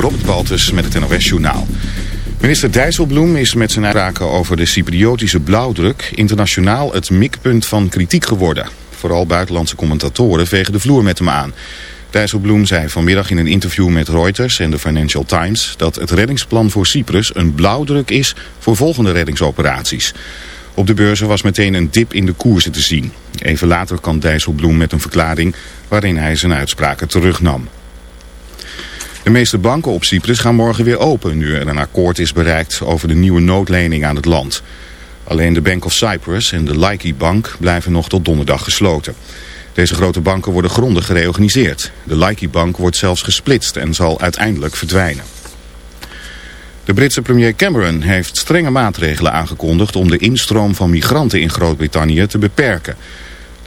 Robert Baltus met het NOS Journaal. Minister Dijsselbloem is met zijn uitspraken over de Cypriotische blauwdruk internationaal het mikpunt van kritiek geworden. Vooral buitenlandse commentatoren vegen de vloer met hem aan. Dijsselbloem zei vanmiddag in een interview met Reuters en de Financial Times dat het reddingsplan voor Cyprus een blauwdruk is voor volgende reddingsoperaties. Op de beurzen was meteen een dip in de koersen te zien. Even later kan Dijsselbloem met een verklaring waarin hij zijn uitspraken terugnam. De meeste banken op Cyprus gaan morgen weer open nu er een akkoord is bereikt over de nieuwe noodlening aan het land. Alleen de Bank of Cyprus en de Laiki Bank blijven nog tot donderdag gesloten. Deze grote banken worden grondig gereorganiseerd. De Laiki Bank wordt zelfs gesplitst en zal uiteindelijk verdwijnen. De Britse premier Cameron heeft strenge maatregelen aangekondigd om de instroom van migranten in Groot-Brittannië te beperken.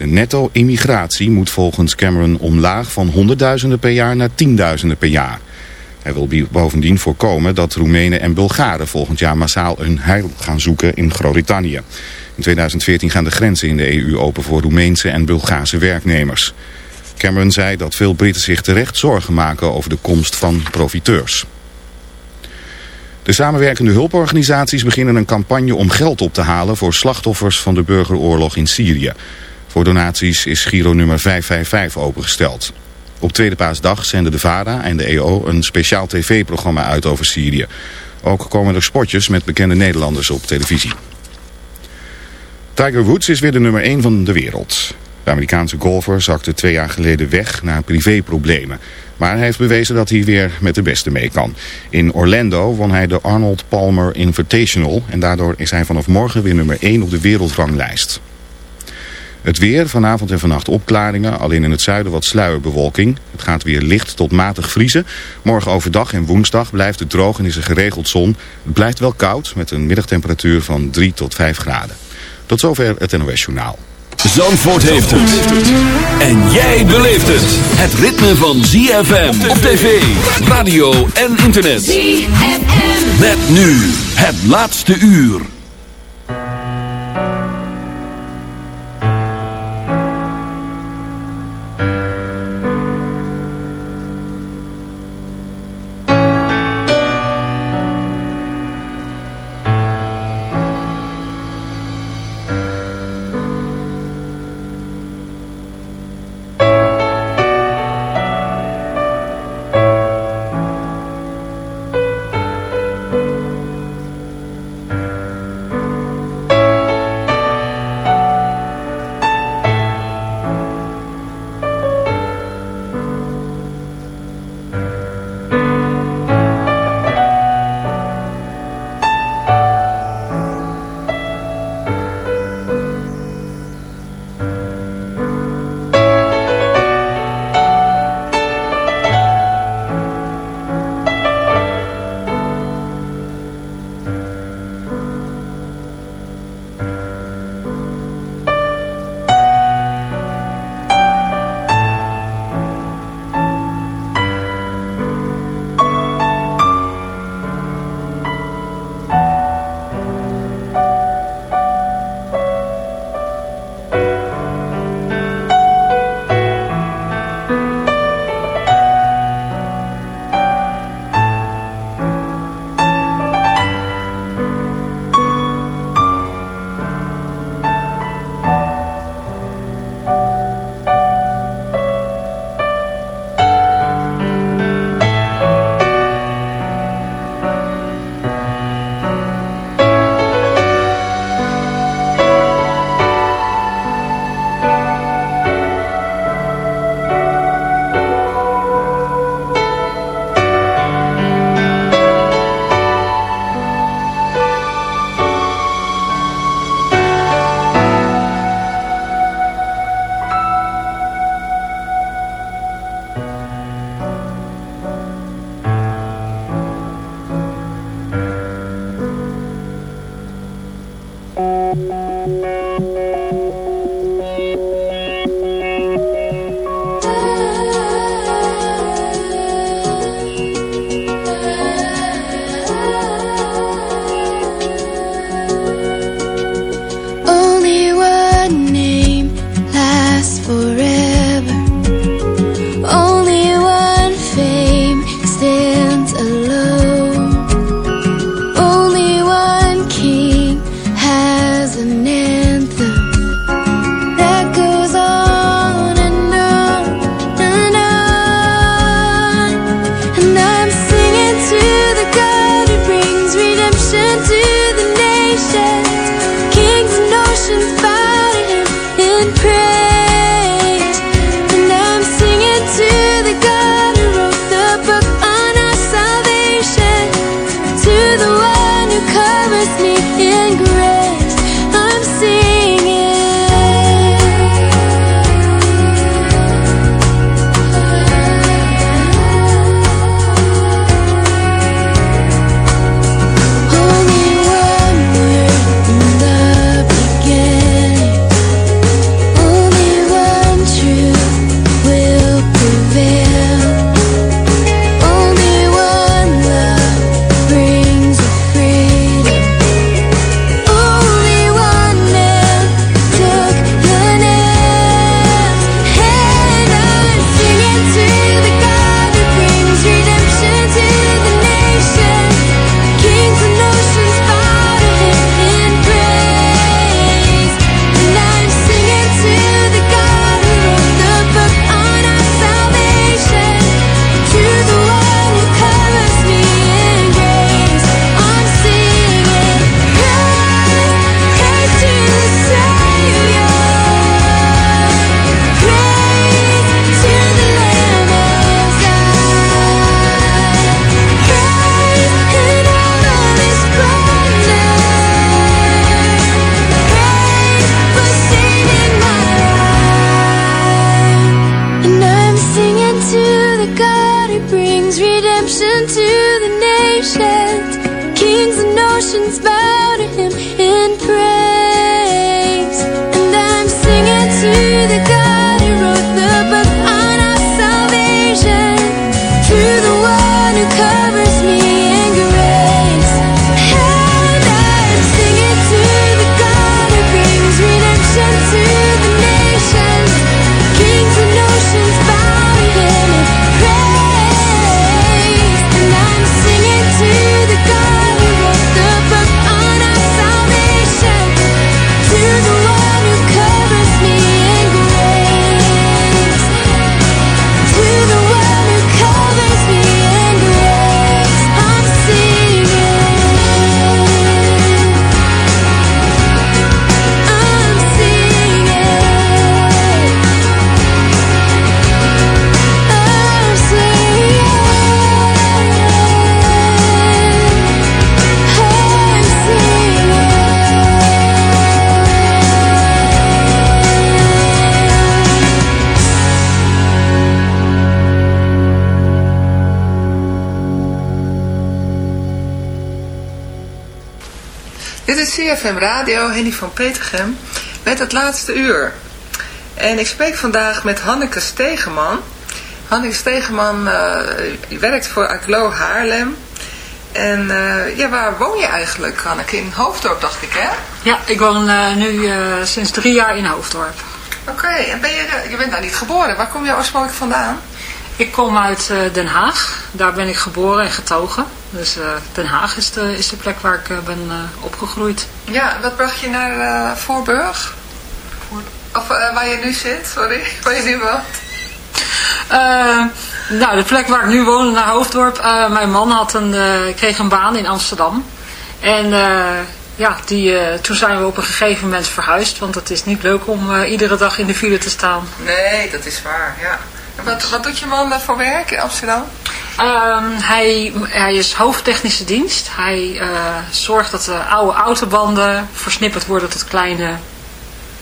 De netto-immigratie moet volgens Cameron omlaag van honderdduizenden per jaar naar tienduizenden per jaar. Hij wil bovendien voorkomen dat Roemenen en Bulgaren volgend jaar massaal hun heil gaan zoeken in Groot-Brittannië. In 2014 gaan de grenzen in de EU open voor Roemeense en Bulgaarse werknemers. Cameron zei dat veel Britten zich terecht zorgen maken over de komst van profiteurs. De samenwerkende hulporganisaties beginnen een campagne om geld op te halen voor slachtoffers van de burgeroorlog in Syrië. Voor donaties is Giro nummer 555 opengesteld. Op Tweede Paasdag zenden de VARA en de EO een speciaal tv-programma uit over Syrië. Ook komen er spotjes met bekende Nederlanders op televisie. Tiger Woods is weer de nummer 1 van de wereld. De Amerikaanse golfer zakte twee jaar geleden weg na privéproblemen. Maar hij heeft bewezen dat hij weer met de beste mee kan. In Orlando won hij de Arnold Palmer Invitational... en daardoor is hij vanaf morgen weer nummer 1 op de wereldranglijst. Het weer, vanavond en vannacht opklaringen, alleen in het zuiden wat sluierbewolking. Het gaat weer licht tot matig vriezen. Morgen overdag en woensdag blijft het droog en is er geregeld zon. Het blijft wel koud met een middagtemperatuur van 3 tot 5 graden. Tot zover het NOS Journaal. Zandvoort heeft het. En jij beleeft het. Het ritme van ZFM op tv, radio en internet. ZFM. Met nu het laatste uur. CFM Radio, Henny van Petergem, met het laatste uur. En ik spreek vandaag met Hanneke Stegeman. Hanneke Stegeman uh, werkt voor Aglo Haarlem. En uh, ja, waar woon je eigenlijk, Hanneke? In Hoofddorp, dacht ik, hè? Ja, ik woon uh, nu sinds drie jaar in Hoofddorp. Oké, okay, en ben je, je bent daar niet geboren. Waar kom je oorspronkelijk vandaan? Ik kom uit Den Haag. Daar ben ik geboren en getogen. Dus uh, Den Haag is de, is de plek waar ik uh, ben uh, opgegroeid. Ja, wat bracht je naar Voorburg? Voor... Of waar je nu zit, sorry, waar je nu woont? nou, de plek waar ik nu woon, naar Hoofddorp. mijn man had een, kreeg een baan in Amsterdam. En ja, die, toen zijn we op een gegeven moment verhuisd. Want het is niet leuk om iedere dag in de file te staan. Nee, dat is waar, ja. Wat, wat doet je man voor werk in Amsterdam? Um, hij, hij is hoofdtechnische dienst. Hij uh, zorgt dat de oude autobanden versnipperd worden tot kleine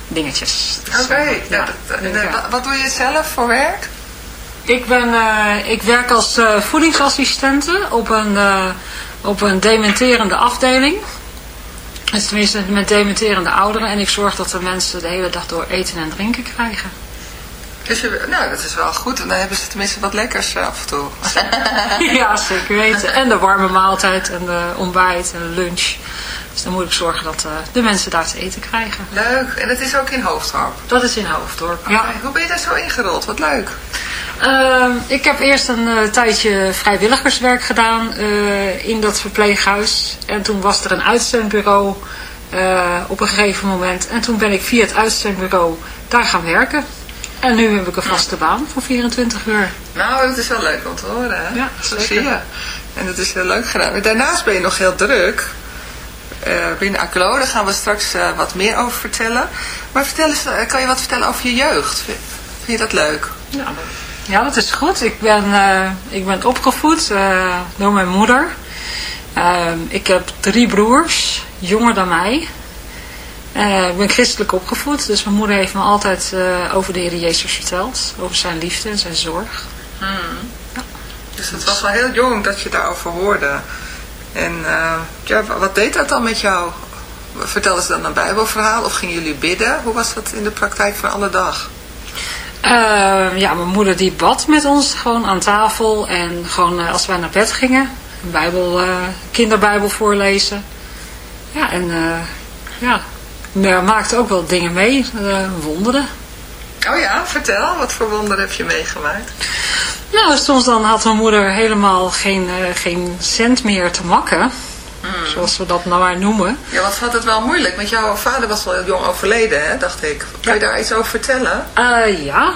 dingetjes. Oké, okay. ja, ja. wat doe je zelf voor werk? Ik, ben, uh, ik werk als uh, voedingsassistente op een, op een dementerende afdeling. Dus tenminste met dementerende ouderen. En ik zorg dat de mensen de hele dag door eten en drinken krijgen. Dus nou, dat is wel goed. En dan hebben ze tenminste wat lekkers eh, af en toe. ja, zeker weten. En de warme maaltijd en de ontbijt en de lunch. Dus dan moet ik zorgen dat uh, de mensen daar te eten krijgen. Leuk. En dat is ook in Hoofddorp? Dat is in Hoofddorp, ja. Hoe ben je daar zo ingerold? Wat leuk. Uh, ik heb eerst een uh, tijdje vrijwilligerswerk gedaan in dat verpleeghuis. En toen was er een uitzendbureau op een gegeven moment. En toen ben ik via het uitzendbureau daar gaan werken. En nu heb ik een vaste baan voor 24 uur. Nou, dat is wel leuk om te horen. Hè? Ja, Zo zie je. En dat is heel leuk gedaan. Daarnaast ben je nog heel druk. Uh, binnen ACLO, daar gaan we straks uh, wat meer over vertellen. Maar vertel eens, uh, kan je wat vertellen over je jeugd? Vind, vind je dat leuk? Ja, ja, dat is goed. Ik ben, ik ben opgevoed door mijn moeder. Ehm, ik heb drie broers, jonger dan mij. Uh, ik ben christelijk opgevoed, dus mijn moeder heeft me altijd uh, over de Heer Jezus verteld. Over zijn liefde en zijn zorg. Hmm. Ja. Dus het was wel heel jong dat je daarover hoorde. En uh, ja, wat deed dat dan met jou? Vertelden ze dan een bijbelverhaal of gingen jullie bidden? Hoe was dat in de praktijk van alle dag? ja, mijn moeder die bad met ons gewoon aan tafel. En gewoon als wij naar bed gingen, een bijbel, kinderbijbel voorlezen. Ja, en ja, maar maakte ook wel dingen mee, uh, wonderen. Oh ja, vertel, wat voor wonderen heb je meegemaakt? Nou, soms dan had mijn moeder helemaal geen, uh, geen cent meer te makken. Hmm. Zoals we dat nou maar noemen. Ja, wat had het wel moeilijk? Want jouw vader was wel heel jong overleden, hè, dacht ik. Kun je daar iets over vertellen? Uh, ja,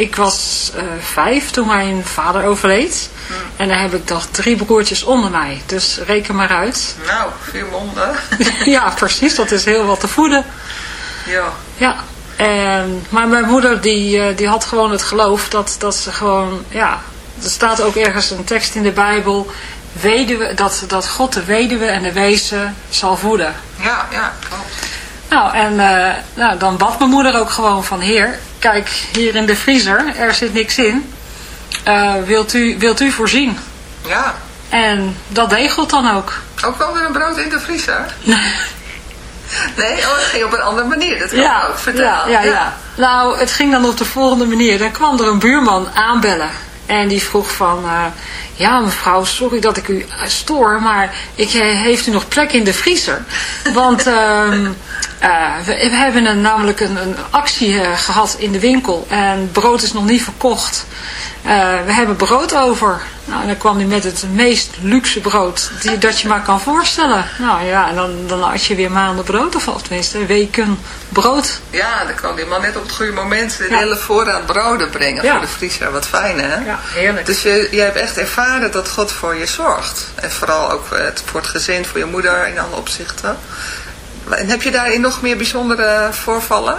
ik was uh, vijf toen mijn vader overleed. Hmm. En dan heb ik nog drie broertjes onder mij. Dus reken maar uit. Nou, veel monden. ja, precies. Dat is heel wat te voeden. Ja. Ja. En, maar mijn moeder die, uh, die had gewoon het geloof dat, dat ze gewoon... Ja, er staat ook ergens een tekst in de Bijbel... Weduwe, dat, dat God de weduwe en de wezen zal voeden. Ja, ja, klopt. Nou, en uh, nou, dan bad mijn moeder ook gewoon van... Heer, kijk, hier in de vriezer, er zit niks in. Uh, wilt, u, wilt u voorzien? Ja. En dat deed God dan ook. Ook wel weer een brood in de vriezer? nee, oh, het ging op een andere manier. Dat kan ja, ook vertellen. Ja, ja, ja, Nou, het ging dan op de volgende manier. Dan kwam er een buurman aanbellen. En die vroeg van... Uh, ja, mevrouw, sorry dat ik u stoor, maar ik, heeft u nog plek in de vriezer? Want... Um, Uh, we, we, hebben een, namelijk een, een actie uh, gehad in de winkel en brood is nog niet verkocht. Uh, we hebben brood over. Nou, en dan kwam hij met het meest luxe brood die, dat je maar kan voorstellen. Nou ja, en dan, dan had je weer maanden brood, of tenminste weken brood. Ja, dan kwam die man net op het goede moment de ja. hele voorraad broden brengen ja. voor de vriezer. Wat fijn, hè? Ja, heerlijk. Dus je, je hebt echt ervaren dat God voor je zorgt. En vooral ook het, voor het gezin, voor je moeder in alle opzichten. En heb je daarin nog meer bijzondere voorvallen?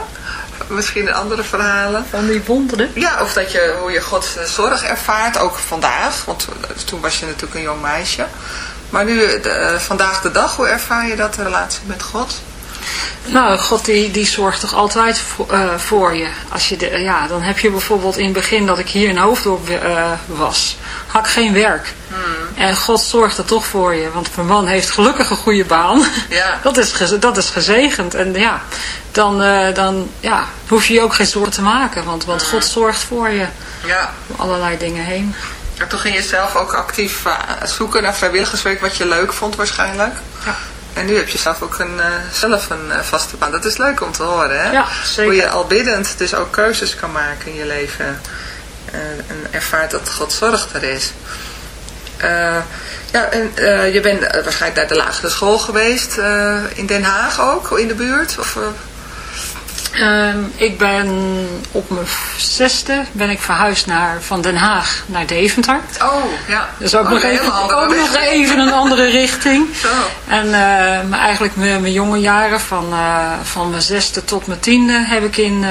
Misschien andere verhalen? Van die wonderen? Ja, of dat je, hoe je Gods zorg ervaart, ook vandaag. Want toen was je natuurlijk een jong meisje. Maar nu, de, vandaag de dag, hoe ervaar je dat, de relatie met God? Nou, God die, die zorgt toch altijd voor, uh, voor je. Als je de, ja, dan heb je bijvoorbeeld in het begin dat ik hier in Hoofddorp uh, was, had ik geen werk. Hmm. En God zorgt er toch voor je. Want mijn man heeft gelukkig een goede baan. Ja. Dat is, dat is gezegend. En ja, dan, eh, dan ja, hoef je je ook geen zorgen te maken. Want, want God zorgt voor je. Ja. Door allerlei dingen heen. En toen ging je zelf ook actief eh, zoeken naar vrijwilligerswerk wat je leuk vond waarschijnlijk. Ja. En nu heb je zelf ook een, eh, zelf een eh, vaste baan. Dat is leuk om te horen, hè? Ja, zeker. Hoe je al biddend dus ook keuzes kan maken in je leven. Eh, en ervaart dat God zorg er is. Ja, en je bent waarschijnlijk naar de lagere school geweest. in Den Haag ook, in de buurt? Of, eh, Ehm, ik ben op mijn zesde ben ik verhuisd naar, van Den Haag naar Deventer. oh, ja. Dus ook, Oh, nog, even, ook nog even een andere richting. Zo. En eh, maar eigenlijk mijn, mijn jonge jaren, van, eh, van mijn zesde tot mijn tiende, heb ik in eh,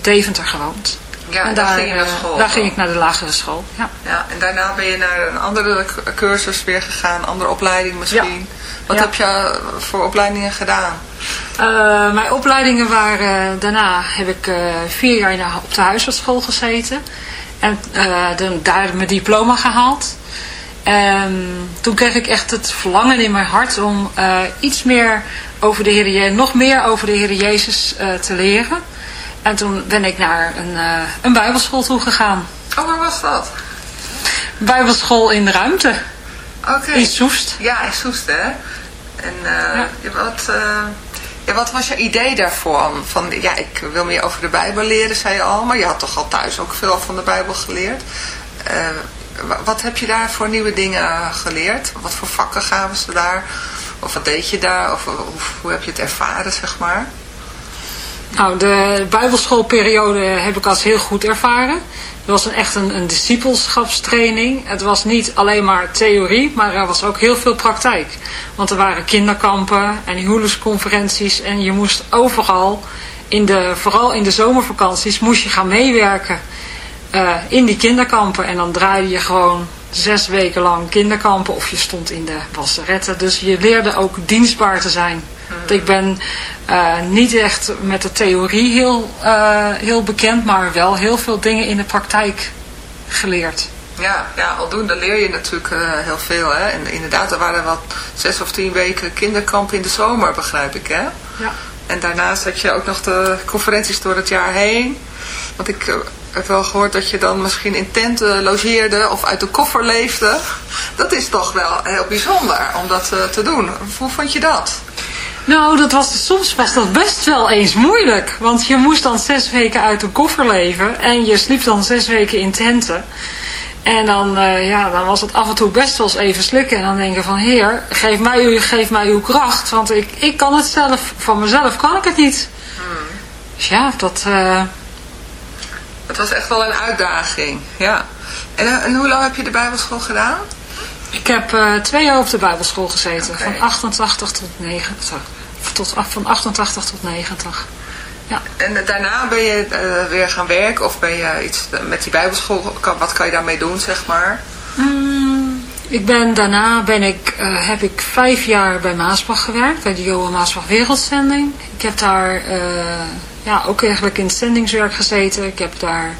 Deventer gewoond. Ja, en daar ging je naar school. Daar ging ik naar de lagere school, ja. Ja, en daarna ben je naar een andere cursus weer gegaan, andere opleiding misschien. Wat Ja. heb je eh, voor opleidingen gedaan? Eh, mijn opleidingen waren, daarna heb ik eh, vier jaar de- op de huisartsschool gezeten. En eh, dan, daar mijn diploma gehaald. En toen kreeg ik echt het verlangen in mijn hart om eh, iets meer over de Heer Je- nog meer over de Heer Jezus eh, te leren. En toen ben ik naar een, eh, een bijbelschool toe gegaan. Oh, waar was dat? Bijbelschool in de ruimte, Oké. in Soest. Ja, in Soest, hè? En eh, Ja. wat, eh, ja, wat was je idee daarvoor? Van, ja, ik wil meer over de Bijbel leren, zei je al. Maar je had toch al thuis ook veel van de Bijbel geleerd. Eh, wa- wat heb je daar voor nieuwe dingen geleerd? Wat voor vakken gaven ze daar? Of wat deed je daar? Of, of hoe heb je het ervaren, zeg maar? Nou, de bijbelschoolperiode heb ik als heel goed ervaren. Het was een, echt een, een discipelschapstraining. Het was niet alleen maar theorie, maar er was ook heel veel praktijk. Want er waren kinderkampen en huwelijksconferenties en je moest overal, in de, vooral in de zomervakanties, moest je gaan meewerken eh, in die kinderkampen. En dan draaide je gewoon zes weken lang kinderkampen of je stond in de wasseretten. Dus je leerde ook dienstbaar te zijn. Ik ben eh, niet echt met de theorie heel, eh, heel bekend, maar wel heel veel dingen in de praktijk geleerd. Ja, ja, aldoende leer je natuurlijk eh, heel veel. Hè? En inderdaad, er waren wat zes of tien weken kinderkamp in de zomer, begrijp ik. Hè? Ja. En daarnaast had je ook nog de conferenties door het jaar heen. Want ik heb wel gehoord dat je dan misschien in tenten logeerde of uit de koffer leefde. Dat is toch wel heel bijzonder om dat te doen. Hoe vond je dat? Nou, dat was, soms was dat best wel eens moeilijk. Want je moest dan zes weken uit een koffer leven. En je sliep dan zes weken in tenten. En dan, eh, ja, dan was het af en toe best wel eens even slikken. En dan denken van, heer, geef mij, uw- geef mij uw kracht. Want ik, ik kan het zelf, van mezelf kan ik het niet. Dus ja, dat... eh, Het was echt wel een uitdaging. Ja. En, eh, en hoe lang heb je de bijbelschool gedaan? ik heb twee jaar op de bijbelschool gezeten. Van 88 tot 90. Tot, van 88 tot 90. Ja. En daarna ben je eh, weer gaan werken of ben je iets met die bijbelschool, kan- wat kan je daarmee doen zeg maar? Mm, ik ben, daarna ben ik, eh, heb ik vijf jaar bij Maasbach gewerkt, bij de Johan Maasbach Wereldzending. Ik heb daar eh, ja, ook eigenlijk in het zendingswerk gezeten. Ik heb daar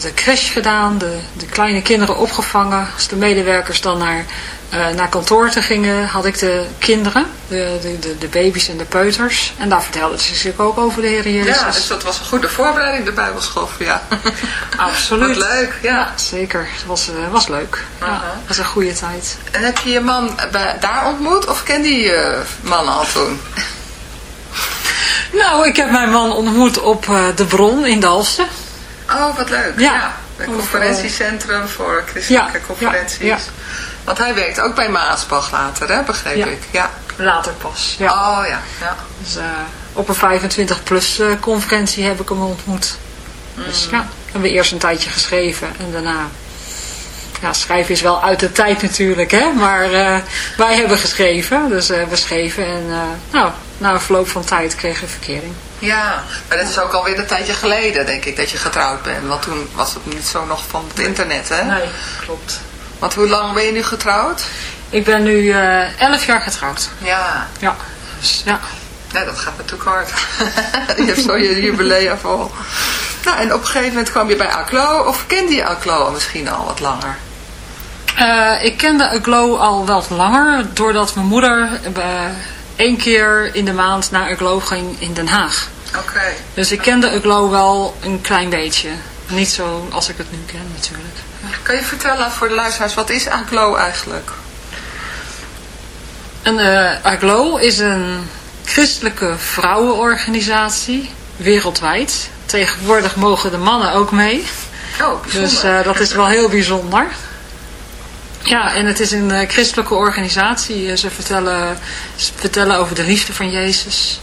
de crash gedaan, de, de kleine kinderen opgevangen. Als de medewerkers dan naar, eh, naar kantoor te gingen, had ik de kinderen, de, de, de, baby's en de peuters. En daar vertelden ze zich ook over de Heer Jezus. Ja, dus dat was een goede voorbereiding de bijbelschool jou. Absoluut. Wat leuk, ja. Zeker, het was, eh, was leuk. Ja, het was een goede tijd. En heb je je man daar ontmoet of kende je je man al toen? Nou, ik heb mijn man ontmoet op eh, de Bron in Dalfsen. Oh, wat leuk. Ja. Een conferentiecentrum voor christelijke conferenties. Want hij werkt ook bij Maasbach later, hè, begreep ik. Ja. Later pas. Ja. Oh ja, ja. Dus, eh, op een 25-plus eh, conferentie heb ik hem ontmoet. Dus ja, hebben we eerst een tijdje geschreven en daarna... Ja, schrijven is wel uit de tijd natuurlijk, hè. Maar eh, wij hebben geschreven, dus eh, we schreven en eh, nou, na een verloop van tijd kregen we verkering. Ja, maar dat is ook alweer een tijdje geleden, denk ik, dat je getrouwd bent. Want toen was het niet zo nog van het internet, hè? Nee, klopt. Want hoe lang ben je nu getrouwd? Ik ben nu 11 jaar getrouwd. Ja, Ja, dus ja. Ja dat gaat natuurlijk hard. je hebt zo je jubileum vol. Nou, en op een gegeven moment kwam je bij Aclo, of kende je Aclo misschien al wat langer? Uh, ik kende Aglow al wel langer, doordat mijn moeder uh, één keer in de maand naar Aglow ging in Den Haag. Oké. Dus ik kende Aglow wel een klein beetje. Niet zo als ik het nu ken natuurlijk. Kan je vertellen voor de luisteraars, wat is Aglow eigenlijk? Een uh, Aglow is een christelijke vrouwenorganisatie, wereldwijd. Tegenwoordig mogen de mannen ook mee. Oh, dus uh, dat is wel heel bijzonder. Ja, en het is een uh, christelijke organisatie. Ze vertellen, ze vertellen over de liefde van Jezus.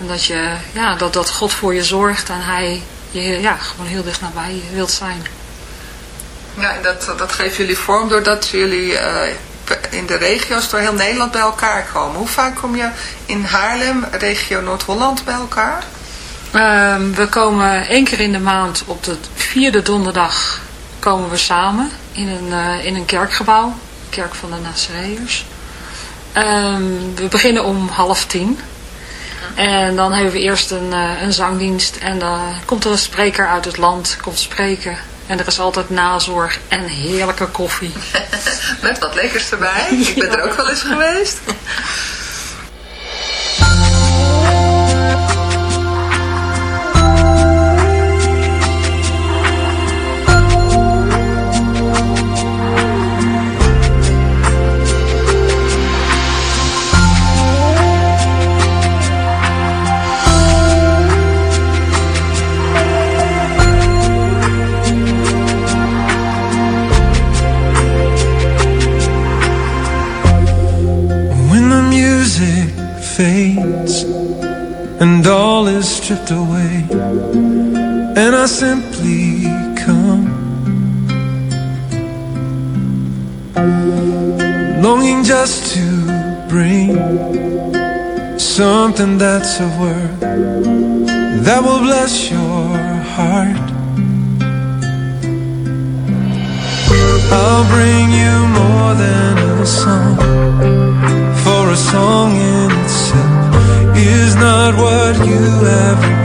En dat, je, ja, dat, dat God voor je zorgt en hij je ja, gewoon heel dicht nabij wilt zijn. Ja, en dat, dat geven jullie vorm doordat jullie uh, in de regio's door heel Nederland bij elkaar komen. Hoe vaak kom je in Haarlem, regio Noord-Holland, bij elkaar? Um, we komen één keer in de maand op de vierde donderdag komen we samen in een, uh, in een kerkgebouw. Kerk van de Nazareërs. Um, we beginnen om half tien. En dan hebben we eerst een, uh, een zangdienst en dan komt er een spreker uit het land, komt spreken. En er is altijd nazorg en heerlijke koffie. Met wat lekkers erbij. Ik ben er ook wel eens geweest. stripped away and I simply come. Longing just to bring something that's of worth that will bless your heart. I'll bring you more than a song for a song in is not what you have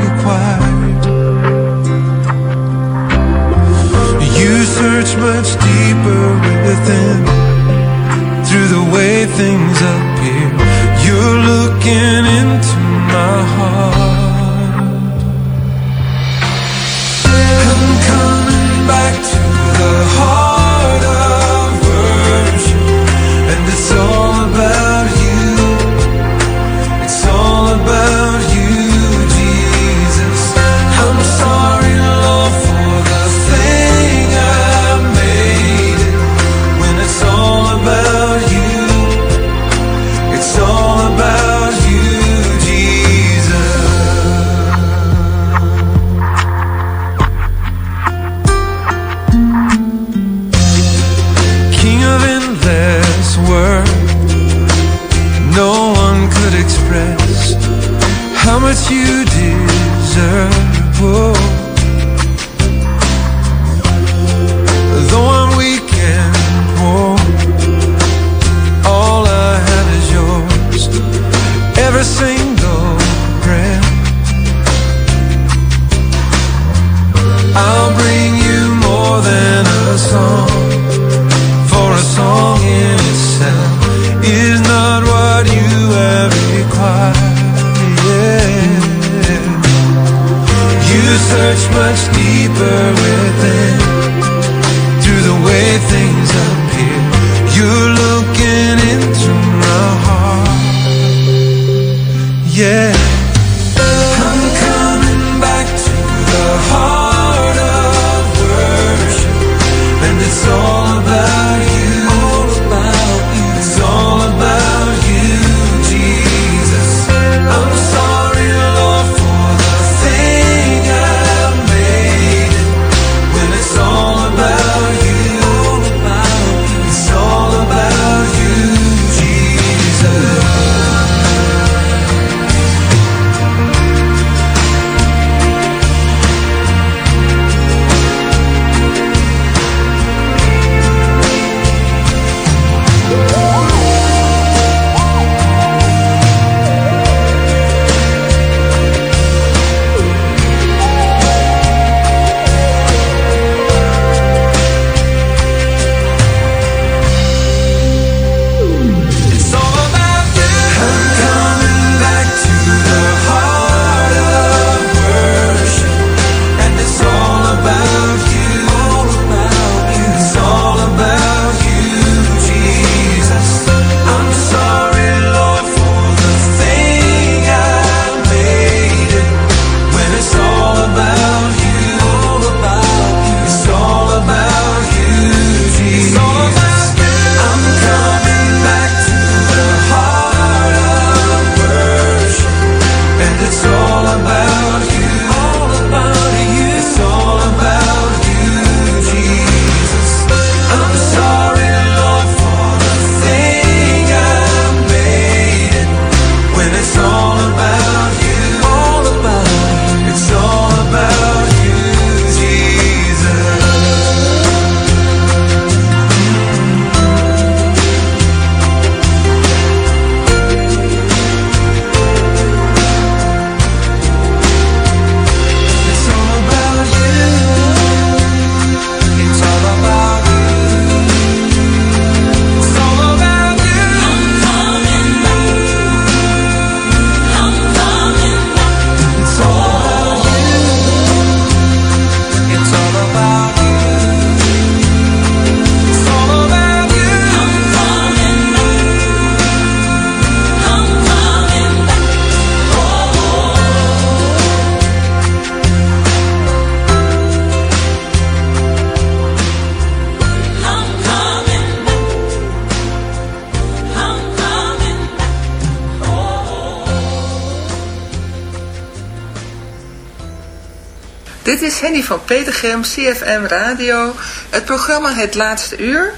Henny van Petergem, CFM Radio. Het programma Het Laatste Uur.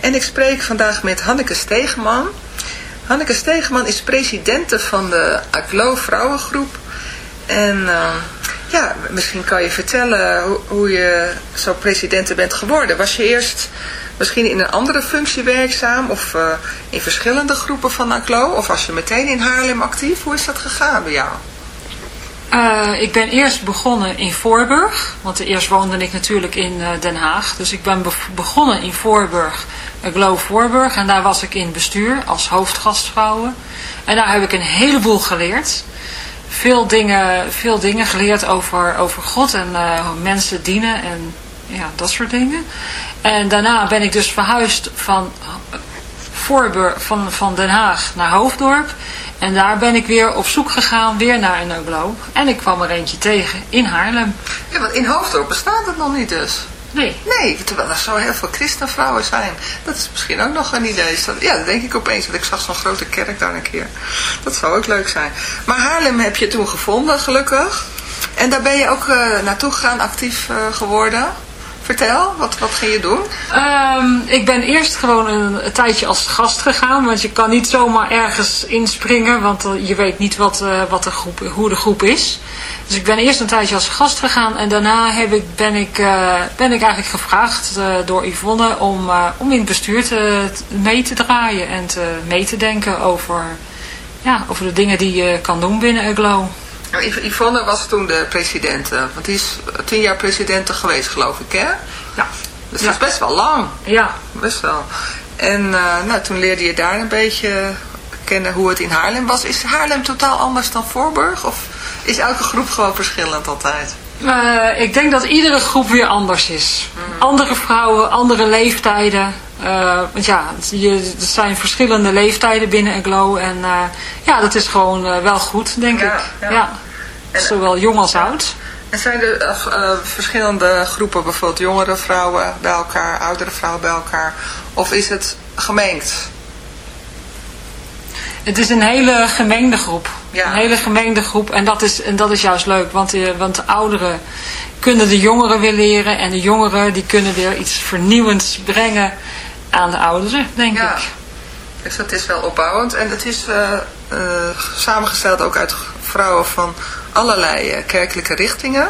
En ik spreek vandaag met Hanneke Stegeman. Hanneke Stegeman is presidente van de ACLO Vrouwengroep. En uh, ja, misschien kan je vertellen hoe, hoe je zo presidente bent geworden. Was je eerst misschien in een andere functie werkzaam of uh, in verschillende groepen van ACLO? Of was je meteen in Haarlem actief? Hoe is dat gegaan bij jou? Uh, ik ben eerst begonnen in Voorburg, want eerst woonde ik natuurlijk in uh, Den Haag. Dus ik ben be begonnen in Voorburg, Glow Voorburg. En daar was ik in bestuur als hoofdgastvrouwen. En daar heb ik een heleboel geleerd. Veel dingen, veel dingen geleerd over, over God en uh, mensen dienen en ja, dat soort dingen. En daarna ben ik dus verhuisd van, Voorburg, van, van Den Haag naar Hoofddorp. En daar ben ik weer op zoek gegaan, weer naar een Oglo. En ik kwam er eentje tegen in Haarlem. Ja, want in Hoofddorp bestaat het nog niet dus. Nee. Nee, terwijl er zo heel veel christenvrouwen zijn. Dat is misschien ook nog een idee. Ja, dat denk ik opeens. Want ik zag zo'n grote kerk daar een keer. Dat zou ook leuk zijn. Maar Haarlem heb je toen gevonden, gelukkig. En daar ben je ook uh, naartoe gegaan, actief uh, geworden. Vertel, wat, wat ging je doen? Um, ik ben eerst gewoon een, tijdje als gast gegaan. Want je kan niet zomaar ergens inspringen. Want uh, je weet niet wat, uh, wat de groep, hoe de groep is. Dus ik ben eerst een tijdje als gast gegaan. En daarna heb ik, ben, ik, uh, ben ik eigenlijk gevraagd door Yvonne om, om in het bestuur te, mee te draaien. En te, mee te denken over, ja, over de dingen die je kan doen binnen Aglo. Nou, Yvonne was toen de president, want die is tien jaar president geweest geloof ik hè? Ja. Dus dat is best wel lang. Ja. Best wel. En uh, nou, toen leerde je daar een beetje kennen hoe het in Haarlem was. Is Haarlem totaal anders dan Voorburg? Of is elke groep gewoon verschillend altijd? Uh, ik denk dat iedere groep weer anders is. Mm. Andere vrouwen, andere leeftijden. Uh, want ja, je, er zijn verschillende leeftijden binnen Aglo. En uh, ja, dat is gewoon wel goed, denk ja, ik. Ja. ja. Zowel jong als oud. En zijn er verschillende groepen, bijvoorbeeld jongere vrouwen bij elkaar, oudere vrouwen bij elkaar? Of is het gemengd? Het is een hele gemengde groep. Ja. Een hele gemengde groep. En dat is, en dat is juist leuk. Want de, want de ouderen kunnen de jongeren weer leren. En de jongeren die kunnen weer iets vernieuwends brengen aan de ouderen, denk ja. ik. Dus dat is wel opbouwend. En het is uh, uh, samengesteld ook uit vrouwen van allerlei kerkelijke richtingen.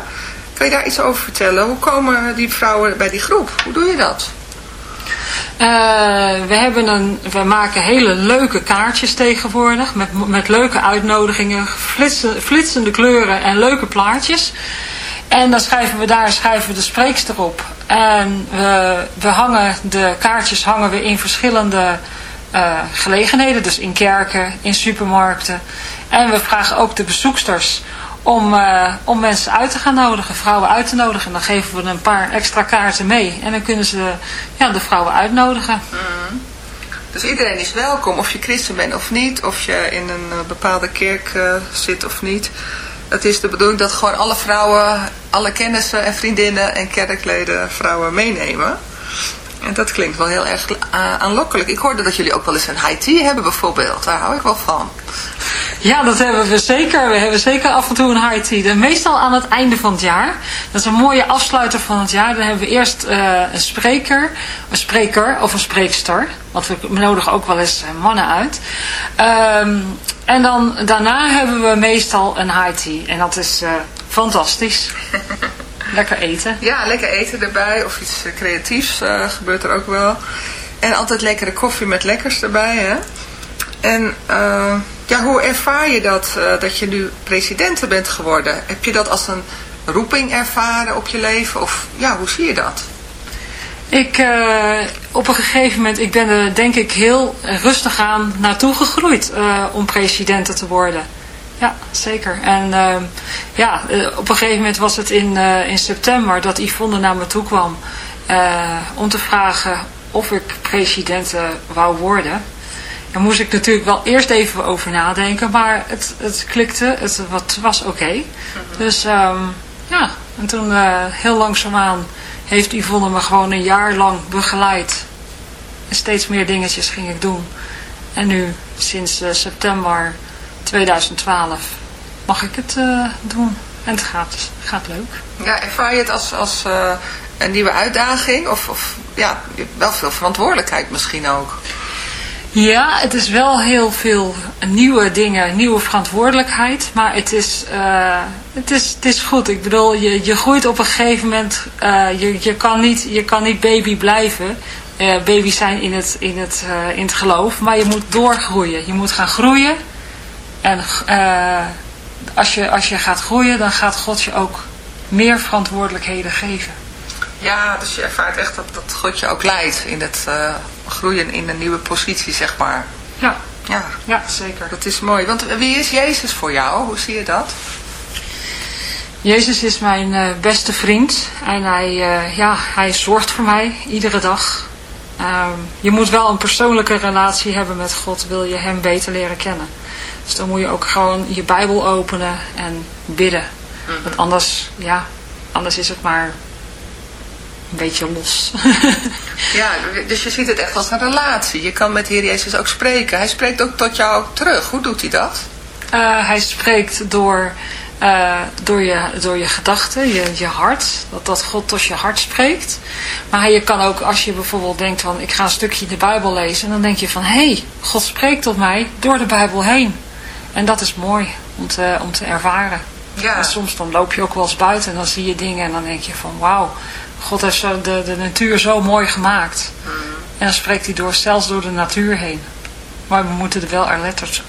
Kan je daar iets over vertellen? Hoe komen die vrouwen bij die groep? Hoe doe je dat? Uh, we, hebben een, we maken hele leuke kaartjes tegenwoordig. Met, met leuke uitnodigingen, flitsen, flitsende kleuren en leuke plaatjes. En dan schrijven we daar schrijven we de spreekster op. En we, we hangen de kaartjes hangen we in verschillende uh, gelegenheden. Dus in kerken, in supermarkten. En we vragen ook de bezoeksters om, uh, om mensen uit te gaan nodigen, vrouwen uit te nodigen. En dan geven we een paar extra kaarten mee. En dan kunnen ze ja, de vrouwen uitnodigen. Mm. Dus iedereen is welkom, of je christen bent of niet. Of je in een uh, bepaalde kerk uh, zit of niet. Het is de bedoeling dat gewoon alle vrouwen, alle kennissen en vriendinnen en kerkleden vrouwen meenemen. En dat klinkt wel heel erg aanlokkelijk. Ik hoorde dat jullie ook wel eens een high tea hebben bijvoorbeeld. Daar hou ik wel van. Ja, dat hebben we zeker. We hebben zeker af en toe een high tea. Meestal aan het einde van het jaar. Dat is een mooie afsluiter van het jaar. Dan hebben we eerst uh, een spreker, een spreker of een spreekster. Want we nodigen ook wel eens mannen uit. Um, en dan daarna hebben we meestal een high tea. En dat is uh, fantastisch. lekker eten. Ja, lekker eten erbij. Of iets creatiefs uh, gebeurt er ook wel. En altijd lekkere koffie met lekkers erbij. Hè? En uh, ja, hoe ervaar je dat, uh, dat je nu presidente bent geworden? Heb je dat als een roeping ervaren op je leven? Of ja, hoe zie je dat? Ik, uh, op een gegeven moment, ik ben er denk ik heel rustig aan naartoe gegroeid om presidente te worden. Ja, zeker. En uh, ja, op een gegeven moment was het in, in september dat Yvonne naar me toe kwam om te vragen of ik president wou worden. Daar moest ik natuurlijk wel eerst even over nadenken, maar het, het klikte, het, het was oké. Okay. Mm -hmm. Dus um, ja, en toen heel langzaamaan heeft Yvonne me gewoon een jaar lang begeleid. En steeds meer dingetjes ging ik doen. En nu, sinds september 2012, mag ik het uh, doen. En het gaat, gaat leuk. Ja, ervaar je het als, als uh, een nieuwe uitdaging? Of, of ja, wel veel verantwoordelijkheid misschien ook? Ja, het is wel heel veel nieuwe dingen, nieuwe verantwoordelijkheid. Maar het is, uh, het is, het is goed. Ik bedoel, je, je groeit op een gegeven moment. Uh, je, je, kan niet, je kan niet baby blijven. Uh, baby zijn in het, in, het, in het geloof. Maar je moet doorgroeien. Je moet gaan groeien. En als, je, als je gaat groeien, dan gaat God je ook meer verantwoordelijkheden geven. Ja, dus je ervaart echt dat, dat God je ook leidt in het uh, groeien in een nieuwe positie, zeg maar. Ja. ja, ja, zeker. Dat is mooi. Want wie is Jezus voor jou? Hoe zie je dat? Jezus is mijn uh, beste vriend. En hij, ja, hij zorgt voor mij iedere dag. Um, je moet wel een persoonlijke relatie hebben met God, wil je hem beter leren kennen. Dus dan moet je ook gewoon je Bijbel openen en bidden. Mm -hmm. Want anders, ja, anders is het maar een beetje los. ja, dus je ziet het echt als een relatie. Je kan met de Heer Jezus ook spreken. Hij spreekt ook tot jou terug. Hoe doet hij dat? Uh, hij spreekt door, uh, door, je, door je gedachten, je, je hart. Dat, dat God tot je hart spreekt. Maar je kan ook, als je bijvoorbeeld denkt van ik ga een stukje de Bijbel lezen. En dan denk je van hé, hey, God spreekt tot mij door de Bijbel heen. En dat is mooi om te, om te ervaren. Ja. En soms dan loop je ook wel eens buiten en dan zie je dingen en dan denk je van wauw, God heeft de, de natuur zo mooi gemaakt. Mm. En dan spreekt hij door, zelfs door de natuur heen. Maar we moeten er wel alert,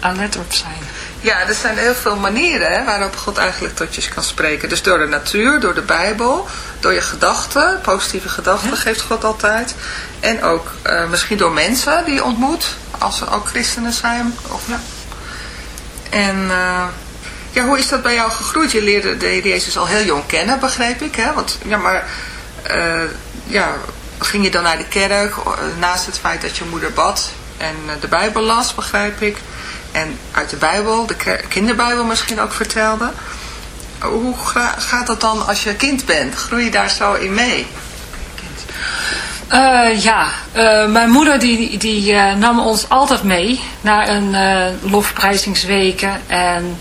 alert op zijn. Ja, er zijn heel veel manieren hè, waarop God eigenlijk tot je kan spreken. Dus door de natuur, door de Bijbel, door je gedachten, positieve gedachten ja. geeft God altijd. En ook uh, misschien door mensen die je ontmoet, als ze ook christenen zijn. Of, ja. En uh, ja, hoe is dat bij jou gegroeid? Je leerde de Heer Jezus al heel jong kennen, begreep ik. Hè? Want, ja, maar uh, ja, ging je dan naar de kerk naast het feit dat je moeder bad en de Bijbel las, begrijp ik. En uit de Bijbel, de kinderbijbel misschien ook vertelde. Hoe gaat dat dan als je kind bent? Groei je daar zo in mee? Uh, ja, uh, mijn moeder die, die uh, nam ons altijd mee naar een lofprijzingsweken en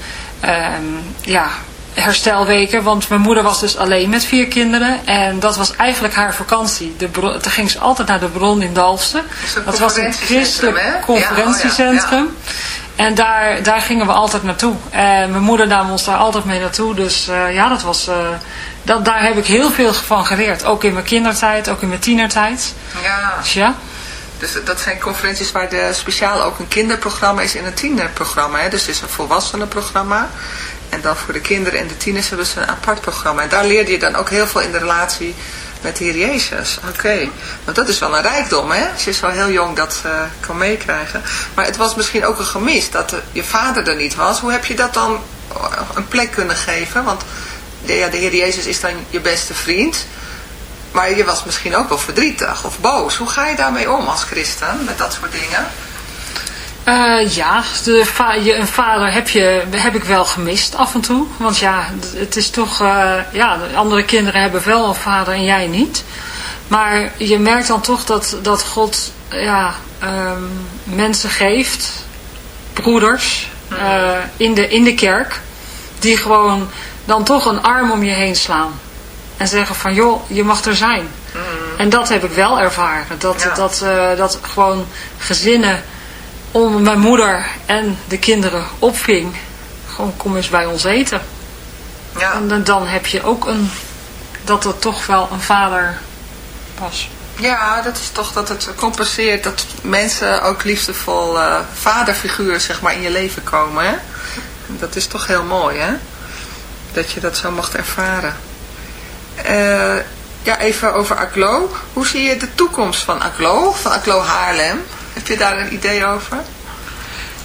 ja, herstelweken. Want mijn moeder was dus alleen met vier kinderen en dat was eigenlijk haar vakantie. De bron, toen ging ze altijd naar de bron in Dalfsen. Dat was een christelijk conferentiecentrum. Ja, oh ja, ja. En daar, daar gingen we altijd naartoe. En mijn moeder nam ons daar altijd mee naartoe. Dus ja, dat was dat, daar heb ik heel veel van geleerd. Ook in mijn kindertijd, ook in mijn tienertijd. Ja. Dus ja. Dus dat zijn conferenties waar de speciaal ook een kinderprogramma is en een tienerprogramma. Hè? Dus het is een volwassenenprogramma. En dan voor de kinderen en de tieners hebben ze een apart programma. En daar leerde je dan ook heel veel in de relatie met de Heer Jezus. Oké, want dat is wel een rijkdom, hè? Als je zo heel jong dat uh, kan meekrijgen. Maar het was misschien ook een gemis dat de, je vader er niet was. Hoe heb je dat dan een plek kunnen geven? Want ja, de Heer Jezus is dan je beste vriend. Maar je was misschien ook wel verdrietig of boos. Hoe ga je daarmee om als christen, met dat soort dingen? Uh, ja, de va je, een vader heb, je, heb ik wel gemist af en toe. Want ja, het is toch... Uh, ja, andere kinderen hebben wel een vader en jij niet. Maar je merkt dan toch dat, dat God ja, um, mensen geeft, broeders, uh, in, de, in de kerk, die gewoon dan toch een arm om je heen slaan. En zeggen van, joh, je mag er zijn. Mm. En dat heb ik wel ervaren. Dat, ja. dat, dat gewoon gezinnen om mijn moeder en de kinderen opving. Gewoon, kom eens bij ons eten. Ja. En dan heb je ook een, dat er toch wel een vader was. Ja, dat is toch dat het compenseert dat mensen ook liefdevol uh, vaderfiguren zeg maar in je leven komen. Hè? Dat is toch heel mooi, hè? dat je dat zo mocht ervaren. Uh, ja, even over Aklo. Hoe zie je de toekomst van Aklo, van Aklo Haarlem? Heb je daar een idee over?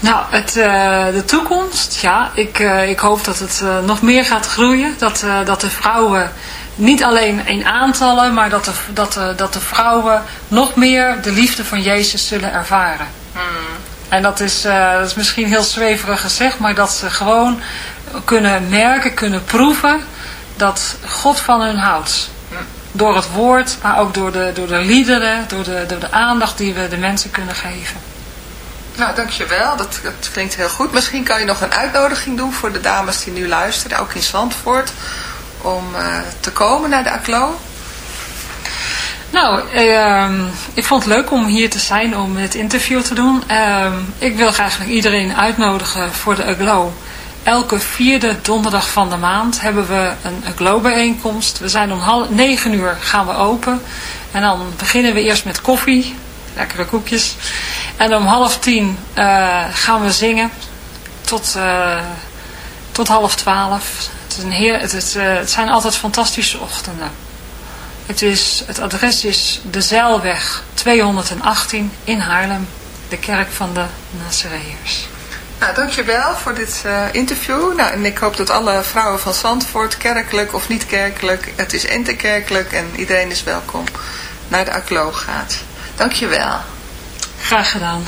Nou, het, uh, de toekomst, ja, ik, uh, ik hoop dat het nog meer gaat groeien. Dat, dat de vrouwen, niet alleen in aantallen, maar dat de, dat, de, dat de vrouwen nog meer de liefde van Jezus zullen ervaren. Hmm. En dat is, dat is misschien heel zweverig gezegd, maar dat ze gewoon kunnen merken, kunnen proeven dat God van hun houdt. Door het woord, maar ook door de, door de liederen, door de, door de aandacht die we de mensen kunnen geven. Nou, dankjewel. Dat, dat klinkt heel goed. Misschien kan je nog een uitnodiging doen voor de dames die nu luisteren, ook in Zandvoort, om uh, te komen naar de ACLO. Nou, uh, ik vond het leuk om hier te zijn om het interview te doen. Uh, ik wil graag iedereen uitnodigen voor de AGLO. Elke vierde donderdag van de maand hebben we een AGLO bijeenkomst. We zijn om half, negen uur gaan we open. En dan beginnen we eerst met koffie, lekkere koekjes. En om half tien uh, gaan we zingen tot, uh, tot half twaalf. Het, is een heer, het, uh, het zijn altijd fantastische ochtenden. Het, is, het adres is de Zeilweg 218 in Haarlem, de kerk van de Nazareërs. Nou, dankjewel voor dit uh, interview. Nou, en ik hoop dat alle vrouwen van Zandvoort, kerkelijk of niet kerkelijk, het is interkerkelijk en iedereen is welkom, naar de ACLO gaat. Dankjewel. Graag gedaan.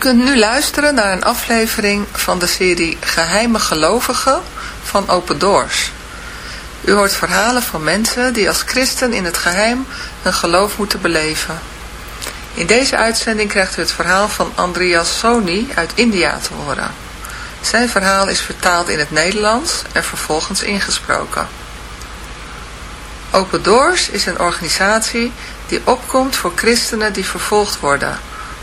Kunt nu luisteren naar een aflevering van de serie Geheime Gelovigen van Open Doors. U hoort verhalen van mensen die als christen in het geheim hun geloof moeten beleven. In deze uitzending krijgt u het verhaal van Andreas Soni uit India te horen. Zijn verhaal is vertaald in het Nederlands en vervolgens ingesproken. Open Doors is een organisatie die opkomt voor christenen die vervolgd worden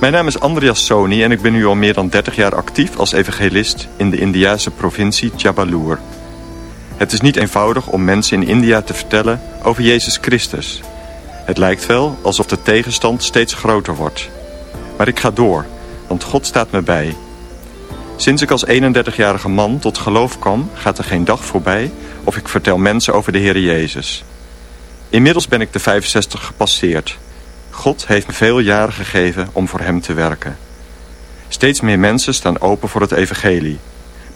Mijn naam is Andreas Soni en ik ben nu al meer dan 30 jaar actief als evangelist in de Indiase provincie Jabalur. Het is niet eenvoudig om mensen in India te vertellen over Jezus Christus. Het lijkt wel alsof de tegenstand steeds groter wordt. Maar ik ga door, want God staat me bij. Sinds ik als 31-jarige man tot geloof kwam, gaat er geen dag voorbij of ik vertel mensen over de Heer Jezus. Inmiddels ben ik de 65 gepasseerd... God heeft me veel jaren gegeven om voor hem te werken. Steeds meer mensen staan open voor het evangelie.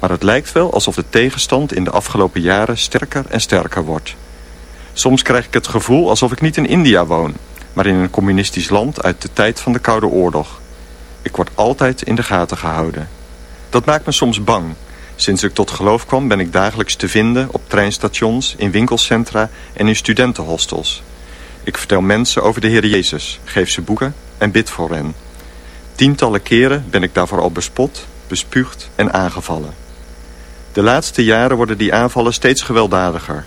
Maar het lijkt wel alsof de tegenstand in de afgelopen jaren sterker en sterker wordt. Soms krijg ik het gevoel alsof ik niet in India woon... maar in een communistisch land uit de tijd van de Koude Oorlog. Ik word altijd in de gaten gehouden. Dat maakt me soms bang. Sinds ik tot geloof kwam ben ik dagelijks te vinden op treinstations, in winkelcentra en in studentenhostels... Ik vertel mensen over de Heer Jezus, geef ze boeken en bid voor hen. Tientallen keren ben ik daarvoor al bespot, bespuugd en aangevallen. De laatste jaren worden die aanvallen steeds gewelddadiger.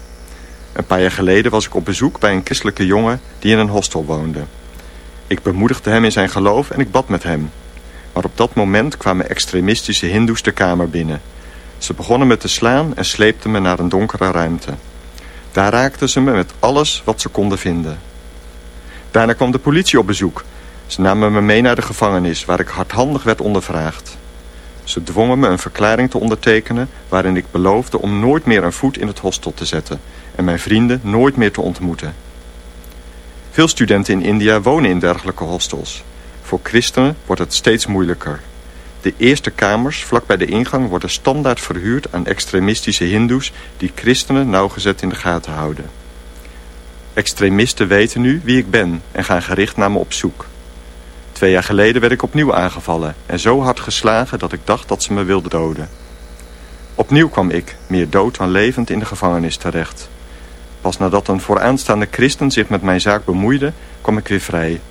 Een paar jaar geleden was ik op bezoek bij een christelijke jongen die in een hostel woonde. Ik bemoedigde hem in zijn geloof en ik bad met hem. Maar op dat moment kwamen extremistische hindoes de kamer binnen. Ze begonnen me te slaan en sleepten me naar een donkere ruimte. Daar raakten ze me met alles wat ze konden vinden. Daarna kwam de politie op bezoek. Ze namen me mee naar de gevangenis, waar ik hardhandig werd ondervraagd. Ze dwongen me een verklaring te ondertekenen... waarin ik beloofde om nooit meer een voet in het hostel te zetten... en mijn vrienden nooit meer te ontmoeten. Veel studenten in India wonen in dergelijke hostels. Voor christenen wordt het steeds moeilijker. De eerste kamers vlak bij de ingang worden standaard verhuurd aan extremistische hindoes... die christenen nauwgezet in de gaten houden. Extremisten weten nu wie ik ben en gaan gericht naar me op zoek. Twee jaar geleden werd ik opnieuw aangevallen en zo hard geslagen dat ik dacht dat ze me wilden doden. Opnieuw kwam ik, meer dood dan levend, in de gevangenis terecht. Pas nadat een vooraanstaande christen zich met mijn zaak bemoeide, kwam ik weer vrij.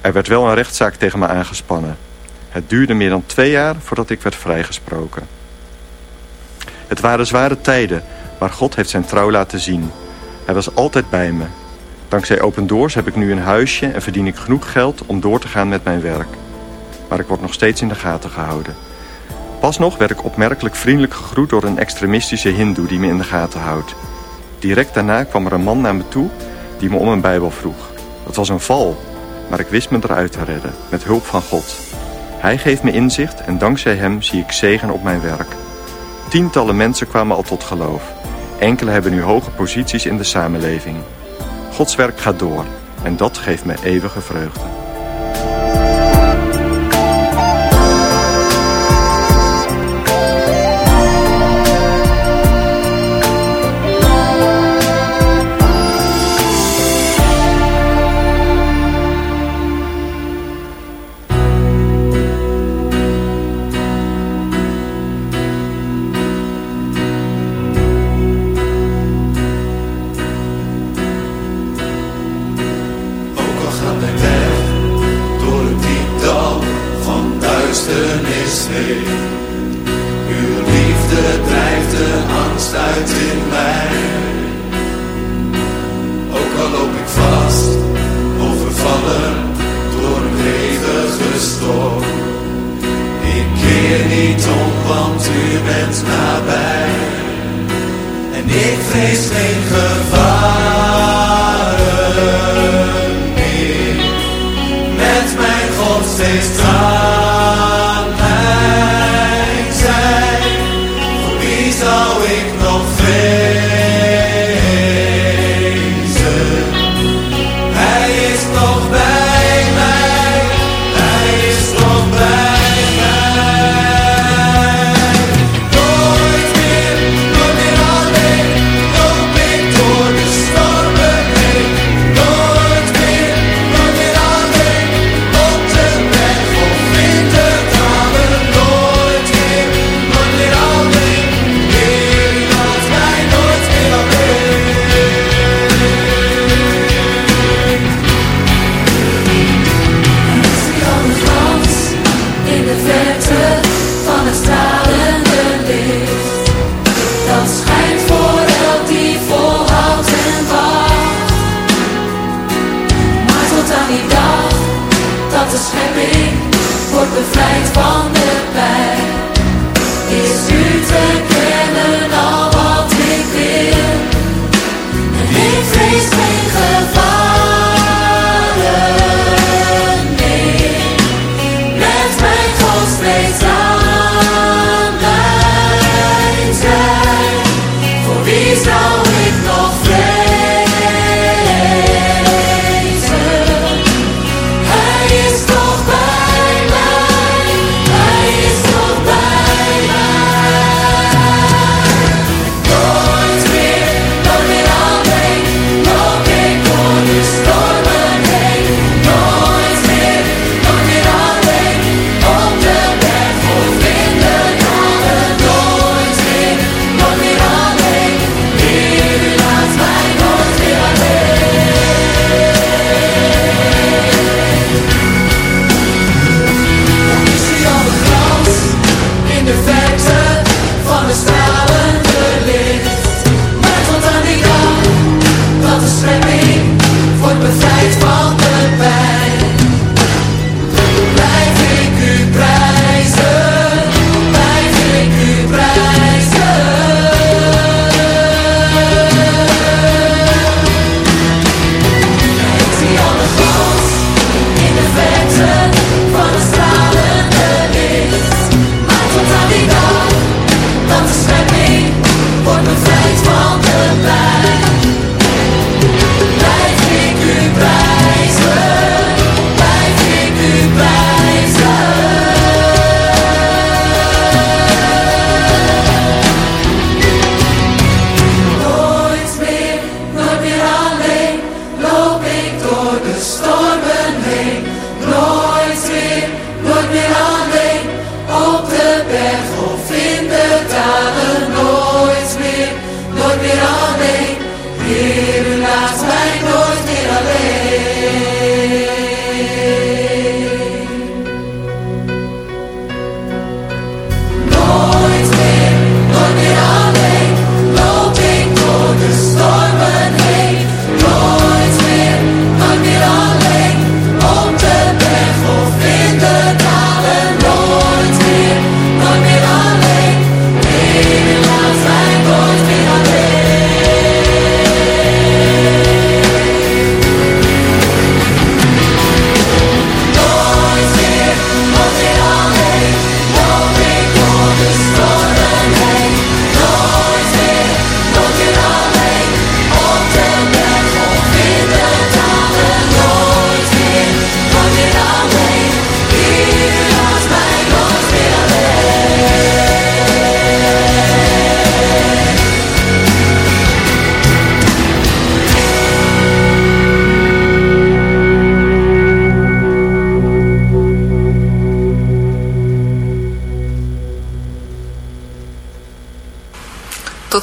Er werd wel een rechtszaak tegen me aangespannen. Het duurde meer dan twee jaar voordat ik werd vrijgesproken. Het waren zware tijden, maar God heeft zijn trouw laten zien... Hij was altijd bij me. Dankzij Open Doors heb ik nu een huisje en verdien ik genoeg geld om door te gaan met mijn werk. Maar ik word nog steeds in de gaten gehouden. Pas nog werd ik opmerkelijk vriendelijk gegroet door een extremistische hindoe die me in de gaten houdt. Direct daarna kwam er een man naar me toe die me om een bijbel vroeg. Het was een val, maar ik wist me eruit te redden, met hulp van God. Hij geeft me inzicht en dankzij hem zie ik zegen op mijn werk. Tientallen mensen kwamen al tot geloof. Enkele hebben nu hoge posities in de samenleving. Gods werk gaat door en dat geeft me eeuwige vreugde. Steeds aan mij zijn.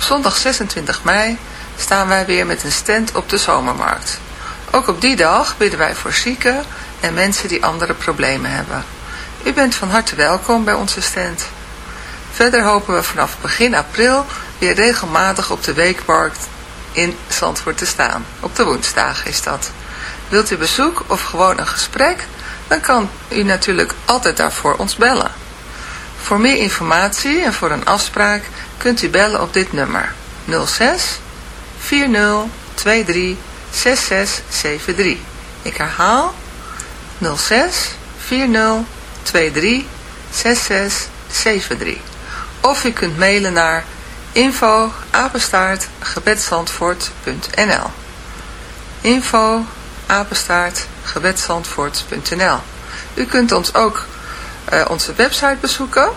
Op zondag 26 mei staan wij weer met een stand op de zomermarkt. Ook op die dag bidden wij voor zieken en mensen die andere problemen hebben. U bent van harte welkom bij onze stand. Verder hopen we vanaf begin april weer regelmatig op de weekmarkt in Zandvoort te staan. Op de woensdagen is dat. Wilt u bezoek of gewoon een gesprek? Dan kan u natuurlijk altijd daarvoor ons bellen. Voor meer informatie en voor een afspraak kunt u bellen op dit nummer. 06 40 23 6673. Ik herhaal. 06 40 23 6673. Of u kunt mailen naar info apenstaart info U kunt ons ook uh, onze website bezoeken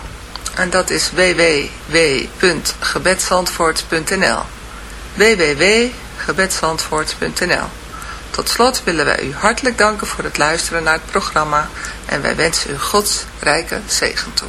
en dat is www.gebedsandvoort.nl www.gebedsandvoort.nl Tot slot willen wij u hartelijk danken voor het luisteren naar het programma en wij wensen u Gods rijke zegen toe.